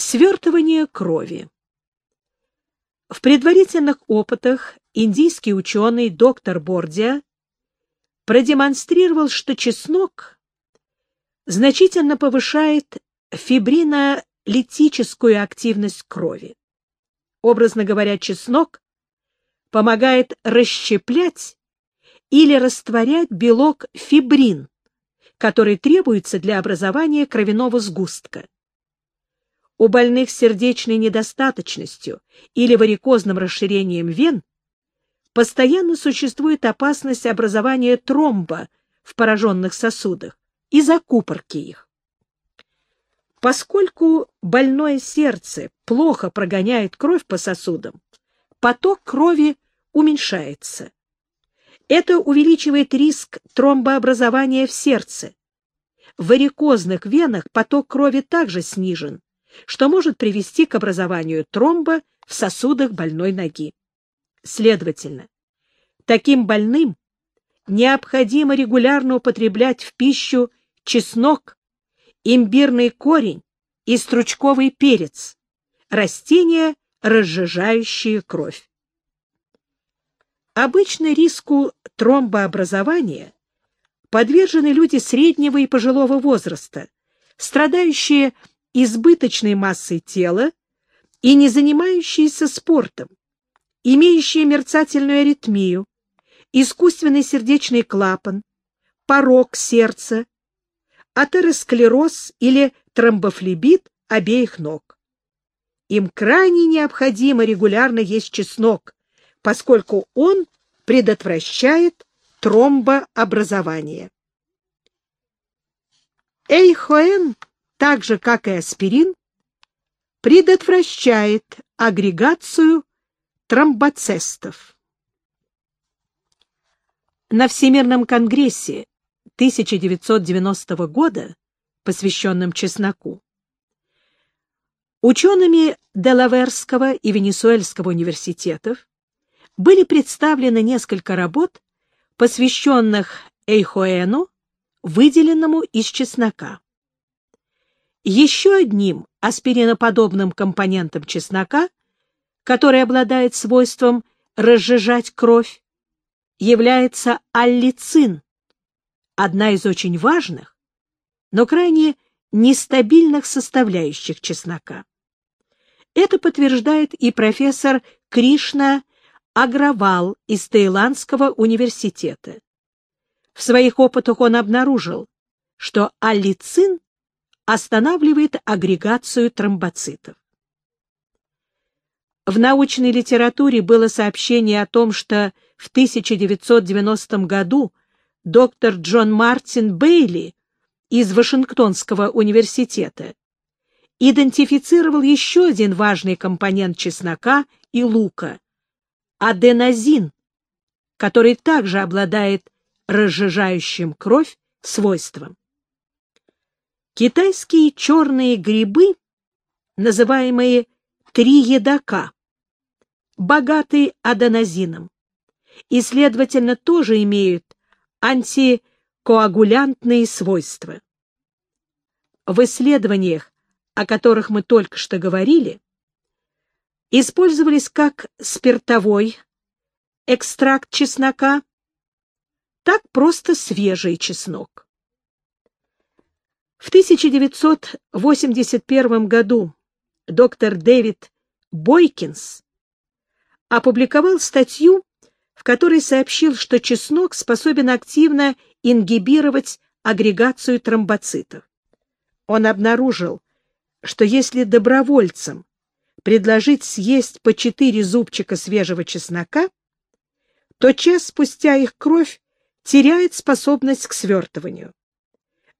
Свертывание крови. В предварительных опытах индийский ученый доктор Бордия продемонстрировал, что чеснок значительно повышает фибринолитическую активность крови. Образно говоря, чеснок помогает расщеплять или растворять белок фибрин, который требуется для образования кровяного сгустка. У больных сердечной недостаточностью или варикозным расширением вен постоянно существует опасность образования тромба в пораженных сосудах и закупорки их. Поскольку больное сердце плохо прогоняет кровь по сосудам, поток крови уменьшается. Это увеличивает риск тромбообразования в сердце. В варикозных венах поток крови также снижен, что может привести к образованию тромба в сосудах больной ноги. Следовательно, таким больным необходимо регулярно употреблять в пищу чеснок, имбирный корень и стручковый перец, растения, разжижающие кровь. Обычно риску тромбообразования подвержены люди среднего и пожилого возраста, страдающие избыточной массой тела и не занимающиеся спортом, имеющие мерцательную аритмию, искусственный сердечный клапан, порог сердца, атеросклероз или тромбофлебит обеих ног. Им крайне необходимо регулярно есть чеснок, поскольку он предотвращает тромбообразование. Эйхоэн так же, как и аспирин, предотвращает агрегацию тромбоцестов. На Всемирном конгрессе 1990 года, посвященном чесноку, учеными Делаверского и Венесуэльского университетов были представлены несколько работ, посвященных эйхоэну, выделенному из чеснока. Еще одним аспириноподобным компонентом чеснока, который обладает свойством разжижать кровь, является аллицин, одна из очень важных, но крайне нестабильных составляющих чеснока. Это подтверждает и профессор Кришна Агравал из Таиландского университета. В своих опытах он обнаружил, что аллицин останавливает агрегацию тромбоцитов. В научной литературе было сообщение о том, что в 1990 году доктор Джон Мартин Бейли из Вашингтонского университета идентифицировал еще один важный компонент чеснока и лука – аденозин, который также обладает разжижающим кровь свойством. Китайские черные грибы, называемые триедока, богаты аденозином и, следовательно, тоже имеют антикоагулянтные свойства. В исследованиях, о которых мы только что говорили, использовались как спиртовой экстракт чеснока, так просто свежий чеснок. В 1981 году доктор Дэвид Бойкинс опубликовал статью, в которой сообщил, что чеснок способен активно ингибировать агрегацию тромбоцитов. Он обнаружил, что если добровольцам предложить съесть по четыре зубчика свежего чеснока, то час спустя их кровь теряет способность к свертыванию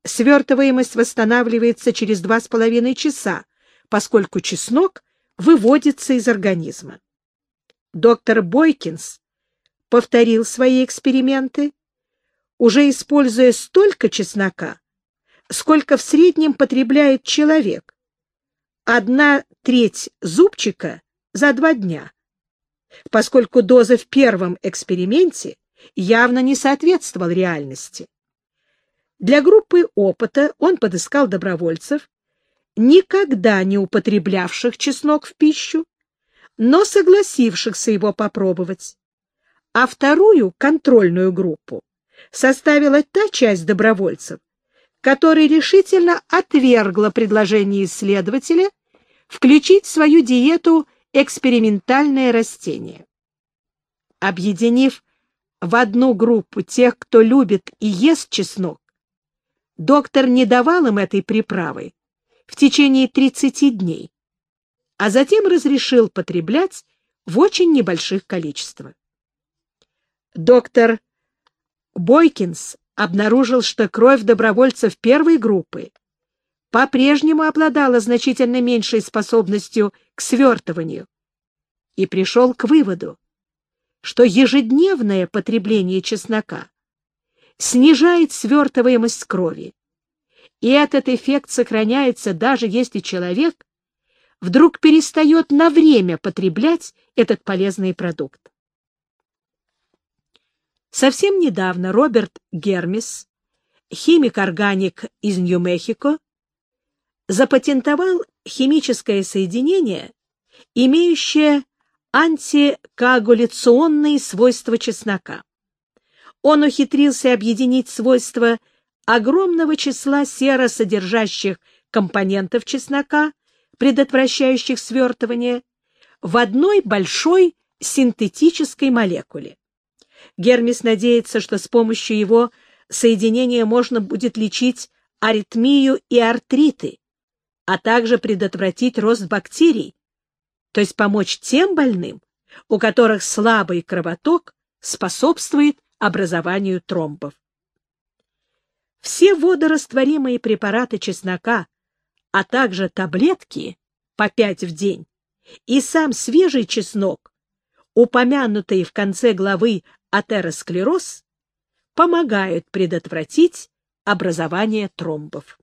свертываемость восстанавливается через два с половиной часа, поскольку чеснок выводится из организма. Доктор Бойкинс повторил свои эксперименты, уже используя столько чеснока, сколько в среднем потребляет человек. Одна треть зубчика за два дня, поскольку доза в первом эксперименте явно не соответствовала реальности. Для группы опыта он подыскал добровольцев никогда не употреблявших чеснок в пищу, но согласившихся его попробовать, а вторую, контрольную группу, составила та часть добровольцев, которая решительно отвергла предложение исследователя включить в свою диету экспериментальное растение. Объединив в одну группу тех, кто любит и ест чеснок, доктор не давал им этой приправы в течение 30 дней, а затем разрешил потреблять в очень небольших количествах. Доктор Бойкинс обнаружил, что кровь добровольцев первой группы по-прежнему обладала значительно меньшей способностью к свертыванию и пришел к выводу, что ежедневное потребление чеснока снижает свертываемость крови, и этот эффект сохраняется даже если человек вдруг перестает на время потреблять этот полезный продукт. Совсем недавно Роберт Гермис, химик-органик из Нью-Мехико, запатентовал химическое соединение, имеющее антикоагуляционные свойства чеснока. Он ухитрился объединить свойства огромного числа серосодержащих компонентов чеснока, предотвращающих свертывание, в одной большой синтетической молекуле. Гермес надеется, что с помощью его соединения можно будет лечить аритмию и артриты, а также предотвратить рост бактерий, то есть помочь тем больным, у которых слабый кровоток способствует образованию тромбов. Все водорастворимые препараты чеснока, а также таблетки по 5 в день и сам свежий чеснок, упомянутые в конце главы атеросклероз, помогают предотвратить образование тромбов.